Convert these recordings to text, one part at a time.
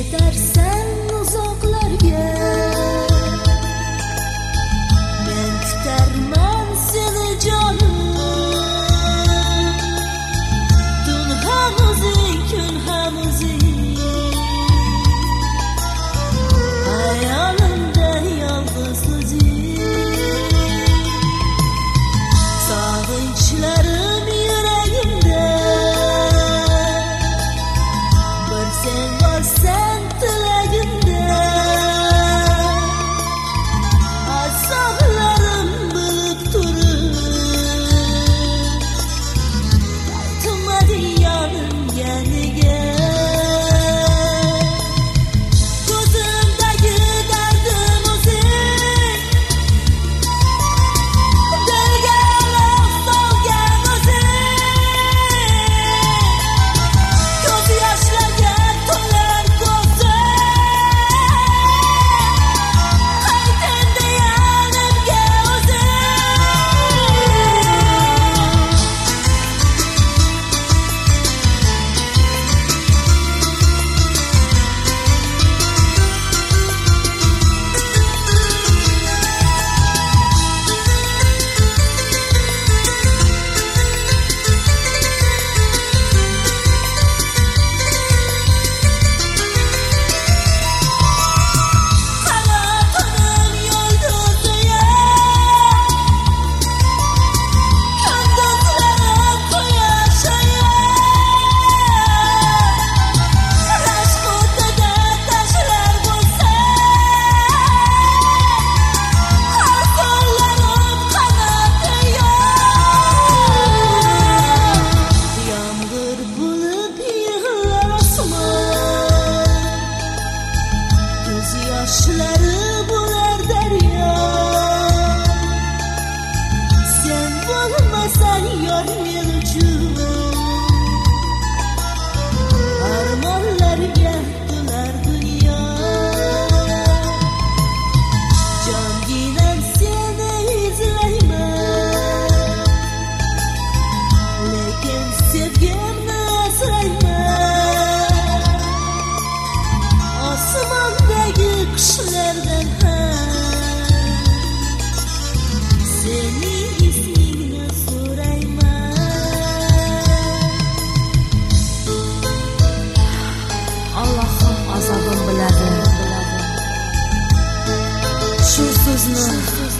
despertar sem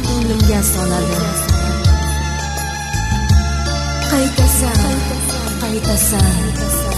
ko'nglimga soladi. Qaytasan, qaytasan.